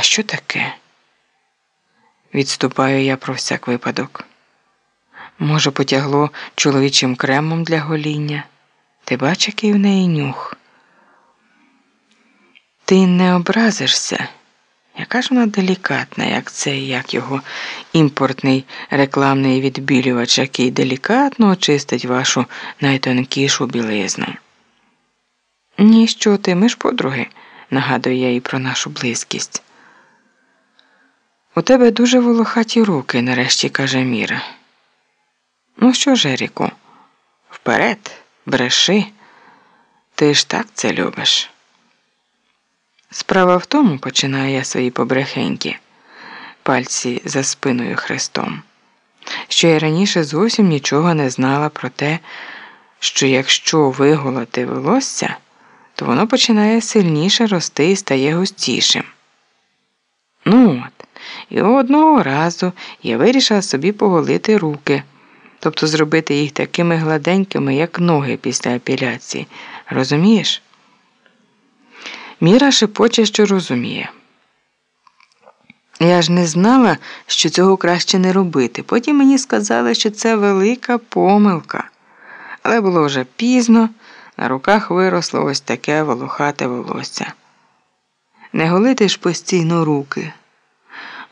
А що таке? Відступаю я про всяк випадок. Може, потягло чоловічим кремом для гоління. Ти бач, який в неї нюх. Ти не образишся. Яка ж вона делікатна, як цей, як його імпортний рекламний відбілювач, який делікатно очистить вашу найтонкішу білизну. Ні, що ти, ми ж подруги, нагадую я їй про нашу близькість. У тебе дуже волохаті руки, нарешті каже Міра. Ну що ж, Еріку, вперед, бреши, ти ж так це любиш. Справа в тому, починаю я свої побрехеньки, пальці за спиною хрестом, що я раніше зовсім нічого не знала про те, що якщо виголоти волосся, то воно починає сильніше рости і стає густішим. Ну і одного разу я вирішила собі поголити руки, тобто зробити їх такими гладенькими, як ноги після апеляції. Розумієш? Міра шепоче, що розуміє. Я ж не знала, що цього краще не робити. Потім мені сказали, що це велика помилка. Але було вже пізно, на руках виросло ось таке волохате волосся. Не голити ж постійно руки,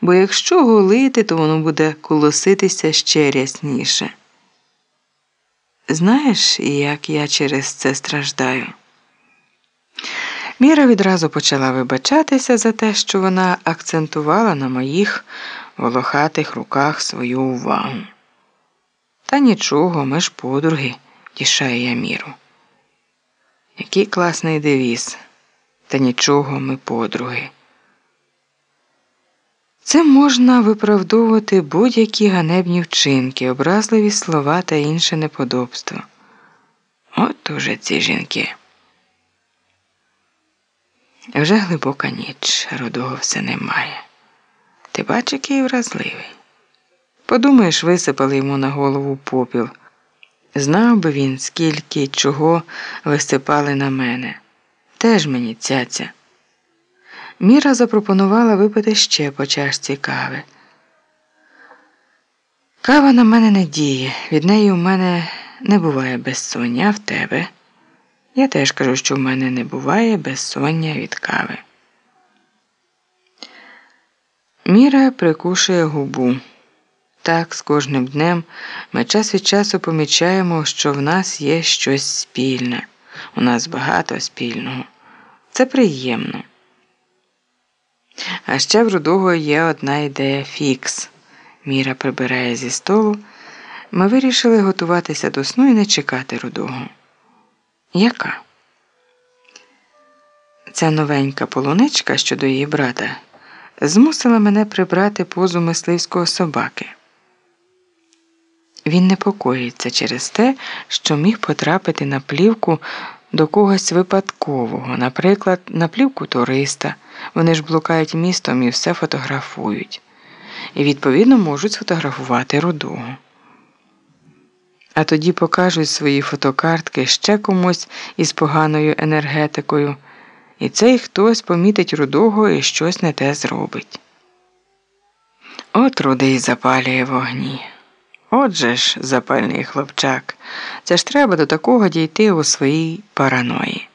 бо якщо голити, то воно буде колоситися ще рясніше. Знаєш, як я через це страждаю? Міра відразу почала вибачатися за те, що вона акцентувала на моїх волохатих руках свою увагу. Та нічого, ми ж подруги, тішаю я міру. Який класний девіз. Та нічого ми подруги. Це можна виправдовувати будь-які ганебні вчинки, образливі слова та інше неподобство. От уже ці жінки. Вже глибока ніч, рудого все немає. Ти бач, який вразливий. Подумаєш, висипали йому на голову попіл. Знав би він, скільки чого висипали на мене. Теж мені цяця. Міра запропонувала випити ще по чашці кави. Кава на мене не діє, від неї у мене не буває безсоння, в тебе. Я теж кажу, що в мене не буває безсоння від кави. Міра прикушує губу. Так, з кожним днем ми час від часу помічаємо, що в нас є щось спільне, у нас багато спільного. Це приємно. А ще в рудого є одна ідея фікс. Міра прибирає зі столу. Ми вирішили готуватися до сну і не чекати рудого. Яка? Ця новенька полуничка щодо її брата змусила мене прибрати позу мисливського собаки. Він непокоїться через те, що міг потрапити на плівку до когось випадкового, наприклад, на плівку туриста. Вони ж блукають містом і все фотографують, і, відповідно, можуть сфотографувати рудого. А тоді покажуть свої фотокартки ще комусь із поганою енергетикою, і цей хтось помітить рудого і щось не те зробить. От рудий запалює вогні. Отже ж, запальний хлопчак, це ж треба до такого дійти у своїй параної.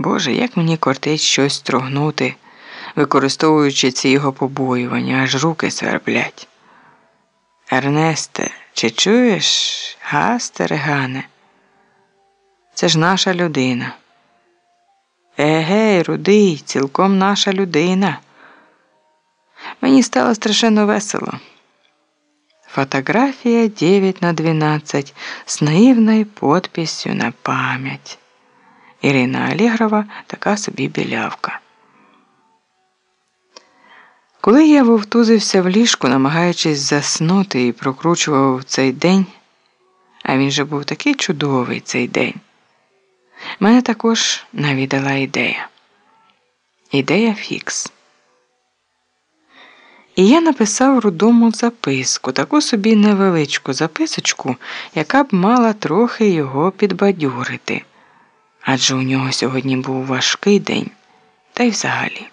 Боже, як мені кортить щось строгнути, використовуючи ці його побоювання, аж руки сверблять. Ернесте, чи чуєш, га, стерегане? Це ж наша людина. Егей, рудий, цілком наша людина. Мені стало страшенно весело. Фотография 9 на 12 з наївною подписью на пам'ять. Ірина Алігрова така собі білявка. Коли я вовтузився в ліжку, намагаючись заснути і прокручував цей день, а він же був такий чудовий цей день, мене також навідала ідея. Ідея фікс. І я написав рудому записку, таку собі невеличку записочку, яка б мала трохи його підбадьорити. Адже у нього сьогодні був важкий день, та й взагалі.